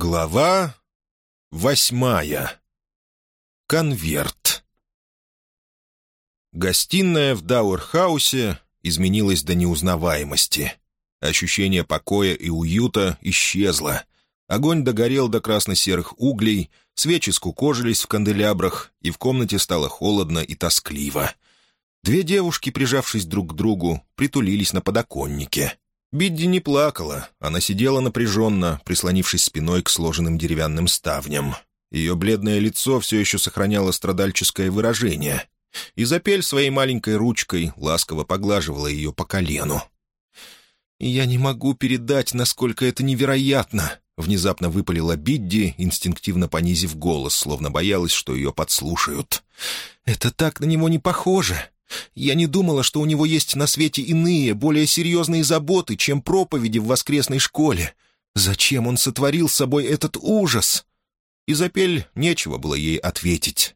Глава восьмая. Конверт. Гостиная в Дауэрхаусе изменилась до неузнаваемости. Ощущение покоя и уюта исчезло. Огонь догорел до красно-серых углей, свечи скукожились в канделябрах, и в комнате стало холодно и тоскливо. Две девушки, прижавшись друг к другу, притулились на подоконнике — Бидди не плакала, она сидела напряженно, прислонившись спиной к сложенным деревянным ставням. Ее бледное лицо все еще сохраняло страдальческое выражение. Изапель своей маленькой ручкой ласково поглаживала ее по колену. «Я не могу передать, насколько это невероятно!» Внезапно выпалила Бидди, инстинктивно понизив голос, словно боялась, что ее подслушают. «Это так на него не похоже! Я не думала, что у него есть на свете иные, более серьезные заботы, чем проповеди в воскресной школе. Зачем он сотворил с собой этот ужас?» Изапель нечего было ей ответить.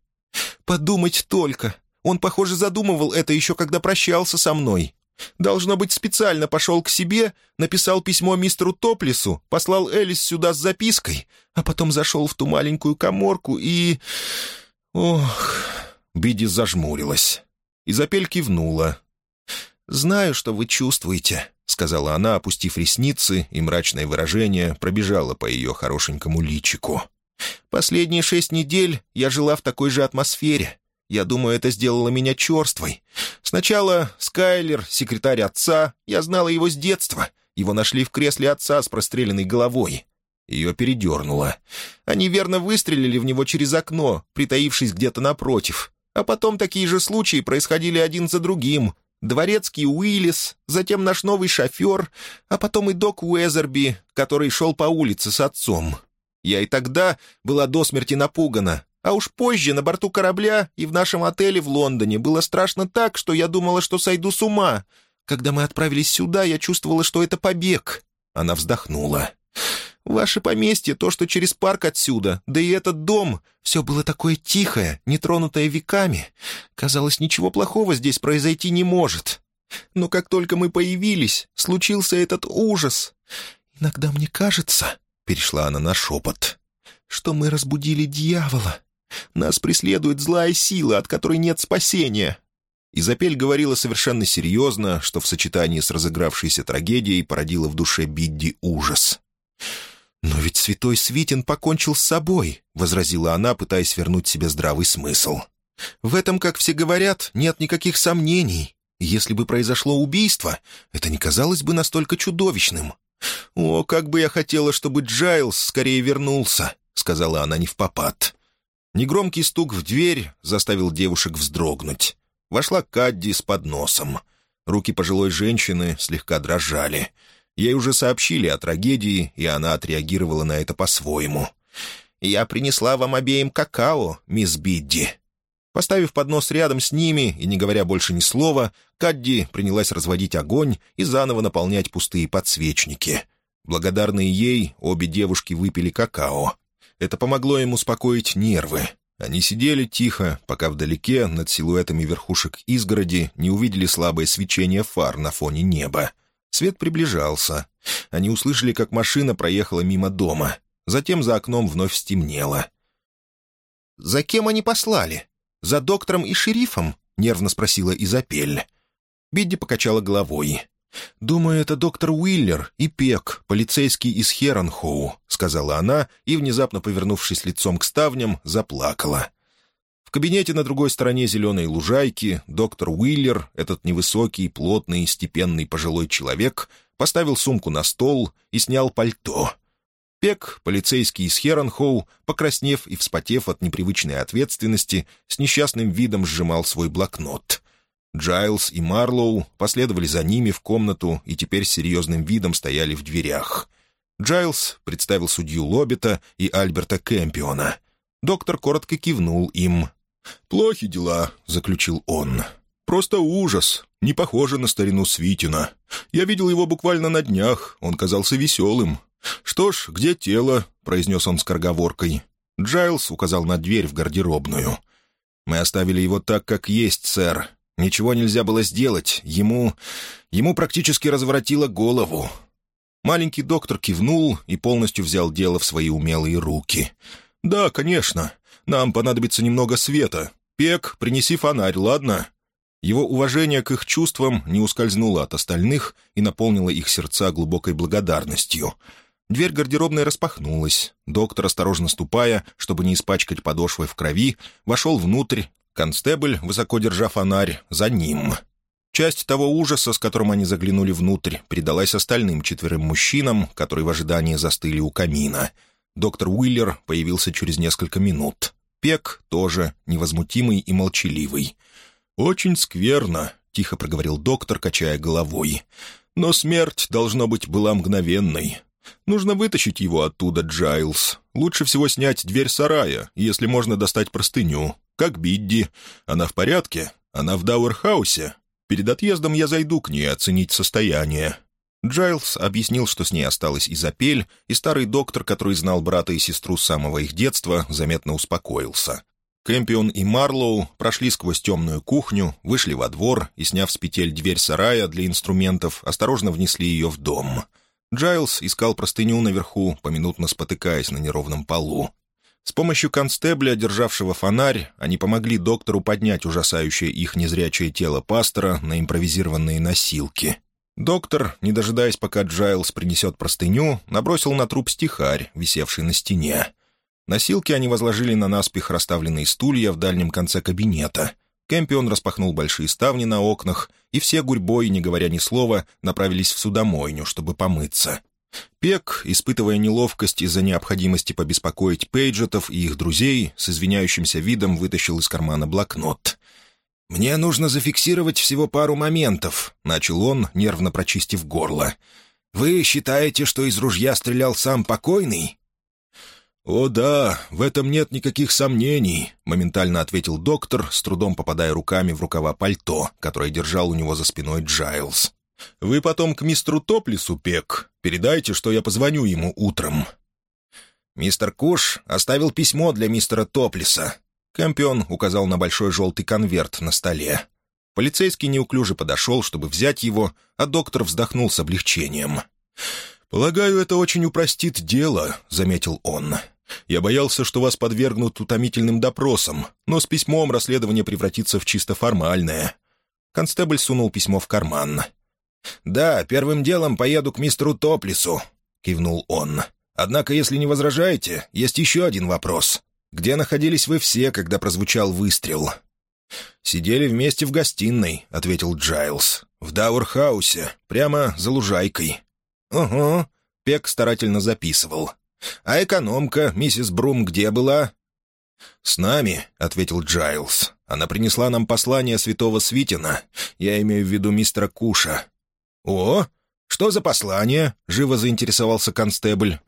«Подумать только! Он, похоже, задумывал это еще когда прощался со мной. Должно быть, специально пошел к себе, написал письмо мистеру Топлису, послал Элис сюда с запиской, а потом зашел в ту маленькую коморку и... Ох...» Биди зажмурилась. Изапель кивнула. «Знаю, что вы чувствуете», — сказала она, опустив ресницы, и мрачное выражение пробежало по ее хорошенькому личику. «Последние шесть недель я жила в такой же атмосфере. Я думаю, это сделало меня черствой. Сначала Скайлер, секретарь отца, я знала его с детства. Его нашли в кресле отца с простреленной головой. Ее передернуло. Они верно выстрелили в него через окно, притаившись где-то напротив. А потом такие же случаи происходили один за другим. Дворецкий Уиллис, затем наш новый шофер, а потом и док Уэзерби, который шел по улице с отцом. Я и тогда была до смерти напугана, а уж позже на борту корабля и в нашем отеле в Лондоне было страшно так, что я думала, что сойду с ума. Когда мы отправились сюда, я чувствовала, что это побег». Она вздохнула. Ваше поместье, то, что через парк отсюда, да и этот дом, все было такое тихое, нетронутое веками. Казалось, ничего плохого здесь произойти не может. Но как только мы появились, случился этот ужас. Иногда мне кажется, — перешла она на шепот, — что мы разбудили дьявола. Нас преследует злая сила, от которой нет спасения. Изапель говорила совершенно серьезно, что в сочетании с разыгравшейся трагедией породила в душе Бидди ужас. «Но ведь святой Свитин покончил с собой», — возразила она, пытаясь вернуть себе здравый смысл. «В этом, как все говорят, нет никаких сомнений. Если бы произошло убийство, это не казалось бы настолько чудовищным. О, как бы я хотела, чтобы Джайлз скорее вернулся», — сказала она не в попад. Негромкий стук в дверь заставил девушек вздрогнуть. Вошла Кадди с подносом. Руки пожилой женщины слегка дрожали — Ей уже сообщили о трагедии, и она отреагировала на это по-своему. «Я принесла вам обеим какао, мисс Бидди». Поставив поднос рядом с ними и не говоря больше ни слова, Кадди принялась разводить огонь и заново наполнять пустые подсвечники. Благодарные ей, обе девушки выпили какао. Это помогло им успокоить нервы. Они сидели тихо, пока вдалеке, над силуэтами верхушек изгороди, не увидели слабое свечение фар на фоне неба. Свет приближался. Они услышали, как машина проехала мимо дома. Затем за окном вновь стемнело. «За кем они послали? За доктором и шерифом?» — нервно спросила Изапель. Бидди покачала головой. «Думаю, это доктор Уиллер и Пек, полицейский из Херонхоу», — сказала она и, внезапно повернувшись лицом к ставням, заплакала кабинете на другой стороне зеленой лужайки доктор Уиллер, этот невысокий, плотный, степенный пожилой человек, поставил сумку на стол и снял пальто. Пек, полицейский из Херонхоу, покраснев и вспотев от непривычной ответственности, с несчастным видом сжимал свой блокнот. Джайлз и Марлоу последовали за ними в комнату и теперь с серьезным видом стояли в дверях. Джайлз представил судью Лоббита и Альберта Кэмпиона. Доктор коротко кивнул им, «Плохи дела», — заключил он. «Просто ужас. Не похоже на старину Свитина. Я видел его буквально на днях. Он казался веселым. «Что ж, где тело?» — произнес он с корговоркой. Джайлз указал на дверь в гардеробную. «Мы оставили его так, как есть, сэр. Ничего нельзя было сделать. Ему... ему практически разворотило голову». Маленький доктор кивнул и полностью взял дело в свои умелые руки. «Да, конечно. Нам понадобится немного света. Пек, принеси фонарь, ладно?» Его уважение к их чувствам не ускользнуло от остальных и наполнило их сердца глубокой благодарностью. Дверь гардеробной распахнулась. Доктор, осторожно ступая, чтобы не испачкать подошвы в крови, вошел внутрь. Констебль, высоко держа фонарь, за ним. Часть того ужаса, с которым они заглянули внутрь, передалась остальным четверым мужчинам, которые в ожидании застыли у камина. Доктор Уиллер появился через несколько минут. Пек тоже невозмутимый и молчаливый. «Очень скверно», — тихо проговорил доктор, качая головой. «Но смерть, должно быть, была мгновенной. Нужно вытащить его оттуда, Джайлз. Лучше всего снять дверь сарая, если можно достать простыню. Как Бидди. Она в порядке? Она в Дауэрхаусе. Перед отъездом я зайду к ней оценить состояние». Джайлз объяснил, что с ней осталась Изапель, и старый доктор, который знал брата и сестру с самого их детства, заметно успокоился. Кэмпион и Марлоу прошли сквозь темную кухню, вышли во двор и, сняв с петель дверь сарая для инструментов, осторожно внесли ее в дом. Джайлз искал простыню наверху, поминутно спотыкаясь на неровном полу. С помощью констебля, державшего фонарь, они помогли доктору поднять ужасающее их незрячее тело пастора на импровизированные носилки. Доктор, не дожидаясь, пока Джайлз принесет простыню, набросил на труп стихарь, висевший на стене. Носилки они возложили на наспех расставленные стулья в дальнем конце кабинета. Кэмпион распахнул большие ставни на окнах, и все гурьбой, не говоря ни слова, направились в судомойню, чтобы помыться. Пек, испытывая неловкость из-за необходимости побеспокоить Пейджетов и их друзей, с извиняющимся видом вытащил из кармана блокнот. «Мне нужно зафиксировать всего пару моментов», — начал он, нервно прочистив горло. «Вы считаете, что из ружья стрелял сам покойный?» «О да, в этом нет никаких сомнений», — моментально ответил доктор, с трудом попадая руками в рукава пальто, которое держал у него за спиной Джайлз. «Вы потом к мистеру Топлису, Пек. Передайте, что я позвоню ему утром». «Мистер Куш оставил письмо для мистера Топлиса». Кампион указал на большой желтый конверт на столе. Полицейский неуклюже подошел, чтобы взять его, а доктор вздохнул с облегчением. «Полагаю, это очень упростит дело», — заметил он. Я боялся, что вас подвергнут утомительным допросам, но с письмом расследование превратится в чисто формальное». Констебль сунул письмо в карман. «Да, первым делом поеду к мистеру Топлису», — кивнул он. «Однако, если не возражаете, есть еще один вопрос. Где находились вы все, когда прозвучал выстрел?» «Сидели вместе в гостиной», — ответил Джайлз. «В Дауэрхаусе, прямо за лужайкой». «Угу», — Пек старательно записывал. «А экономка, миссис Брум, где была?» «С нами», — ответил Джайлз. «Она принесла нам послание святого Свитина. Я имею в виду мистера Куша». «О, что за послание?» — живо заинтересовался констебль.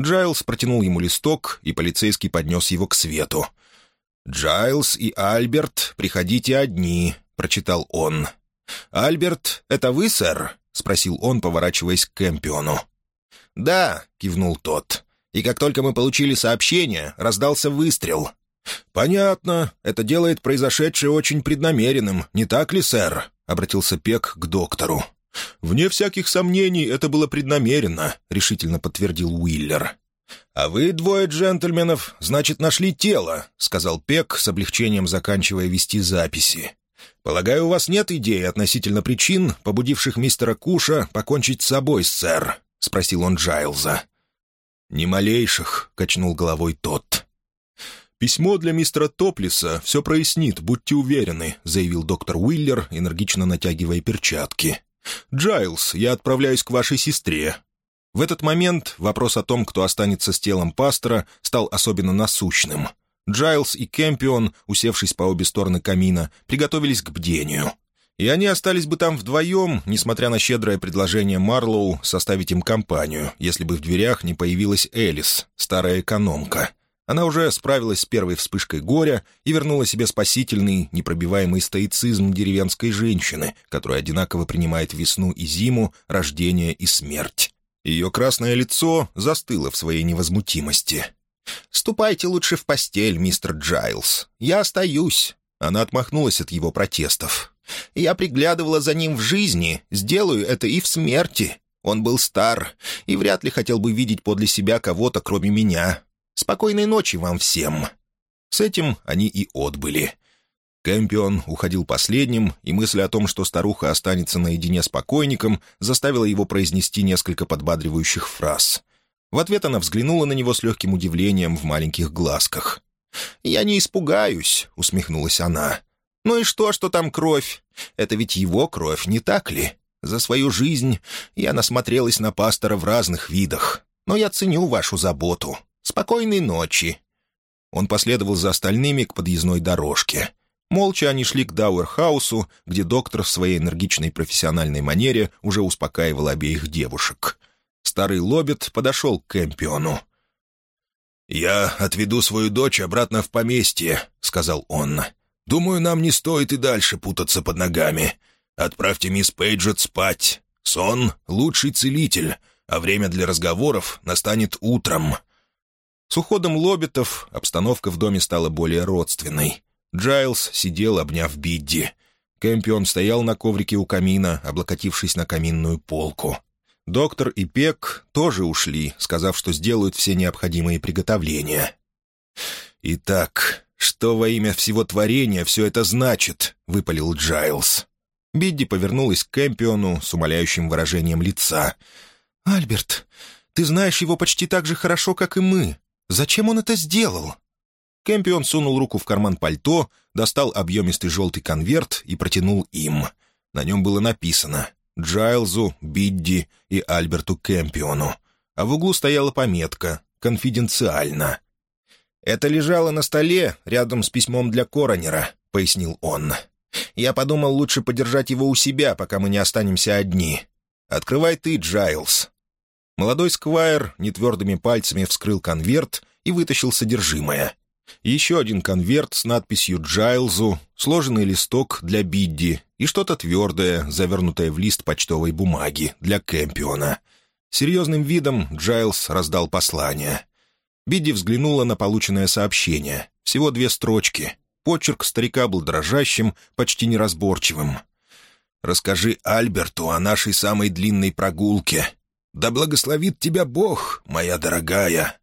Джайлз протянул ему листок, и полицейский поднес его к свету. «Джайлз и Альберт, приходите одни», — прочитал он. «Альберт, это вы, сэр?» — спросил он, поворачиваясь к Кэмпиону. «Да», — кивнул тот и как только мы получили сообщение, раздался выстрел. «Понятно. Это делает произошедшее очень преднамеренным, не так ли, сэр?» — обратился Пек к доктору. «Вне всяких сомнений, это было преднамеренно», — решительно подтвердил Уиллер. «А вы, двое джентльменов, значит, нашли тело», — сказал Пек, с облегчением заканчивая вести записи. «Полагаю, у вас нет идеи относительно причин, побудивших мистера Куша покончить с собой, сэр?» — спросил он Джайлза. «Ни малейших», — качнул головой тот. «Письмо для мистера Топлиса все прояснит, будьте уверены», — заявил доктор Уиллер, энергично натягивая перчатки. «Джайлз, я отправляюсь к вашей сестре». В этот момент вопрос о том, кто останется с телом пастора, стал особенно насущным. Джайлз и Кэмпион, усевшись по обе стороны камина, приготовились к бдению — и они остались бы там вдвоем, несмотря на щедрое предложение Марлоу составить им компанию, если бы в дверях не появилась Элис, старая экономка. Она уже справилась с первой вспышкой горя и вернула себе спасительный, непробиваемый стоицизм деревенской женщины, которая одинаково принимает весну и зиму, рождение и смерть. Ее красное лицо застыло в своей невозмутимости. «Ступайте лучше в постель, мистер Джайлз. Я остаюсь». Она отмахнулась от его протестов. Я приглядывала за ним в жизни, сделаю это и в смерти. Он был стар и вряд ли хотел бы видеть подле себя кого-то, кроме меня. Спокойной ночи вам всем». С этим они и отбыли. Кэмпион уходил последним, и мысль о том, что старуха останется наедине с покойником, заставила его произнести несколько подбадривающих фраз. В ответ она взглянула на него с легким удивлением в маленьких глазках. «Я не испугаюсь», — усмехнулась она. «Ну и что, что там кровь? Это ведь его кровь, не так ли? За свою жизнь я насмотрелась на пастора в разных видах, но я ценю вашу заботу. Спокойной ночи». Он последовал за остальными к подъездной дорожке. Молча они шли к Дауэрхаусу, где доктор в своей энергичной профессиональной манере уже успокаивал обеих девушек. Старый лоббит подошел к Кэмпиону. «Я отведу свою дочь обратно в поместье», — сказал он. «Думаю, нам не стоит и дальше путаться под ногами. Отправьте мисс Пейджет спать. Сон — лучший целитель, а время для разговоров настанет утром». С уходом лоббитов обстановка в доме стала более родственной. Джайлз сидел, обняв Бидди. Кэмпион стоял на коврике у камина, облокотившись на каминную полку. Доктор и Пек тоже ушли, сказав, что сделают все необходимые приготовления. «Итак, что во имя всего творения все это значит?» — выпалил Джайлз. Бидди повернулась к Кэмпиону с умоляющим выражением лица. «Альберт, ты знаешь его почти так же хорошо, как и мы. Зачем он это сделал?» Кэмпион сунул руку в карман пальто, достал объемистый желтый конверт и протянул им. На нем было написано «Джайлзу, Бидди и Альберту Кэмпиону», а в углу стояла пометка «Конфиденциально». «Это лежало на столе рядом с письмом для коронера», — пояснил он. «Я подумал, лучше подержать его у себя, пока мы не останемся одни. Открывай ты, Джайлз». Молодой сквайр нетвердыми пальцами вскрыл конверт и вытащил содержимое. Еще один конверт с надписью «Джайлзу», сложенный листок для Бидди и что-то твердое, завернутое в лист почтовой бумаги для Кэмпиона. Серьезным видом Джайлз раздал послание. Бидди взглянула на полученное сообщение. Всего две строчки. Почерк старика был дрожащим, почти неразборчивым. «Расскажи Альберту о нашей самой длинной прогулке», да благословит тебя Бог, моя дорогая!»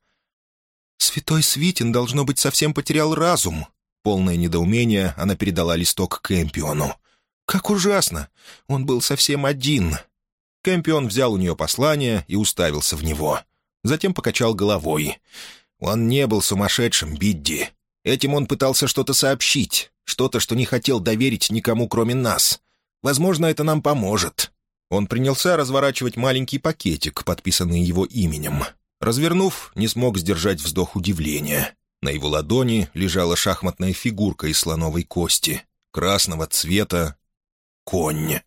«Святой Свитин, должно быть, совсем потерял разум». Полное недоумение она передала листок Кэмпиону. «Как ужасно! Он был совсем один». Кэмпион взял у нее послание и уставился в него. Затем покачал головой. «Он не был сумасшедшим, Бидди. Этим он пытался что-то сообщить, что-то, что не хотел доверить никому, кроме нас. Возможно, это нам поможет. Он принялся разворачивать маленький пакетик, подписанный его именем. Развернув, не смог сдержать вздох удивления. На его ладони лежала шахматная фигурка из слоновой кости, красного цвета, конь.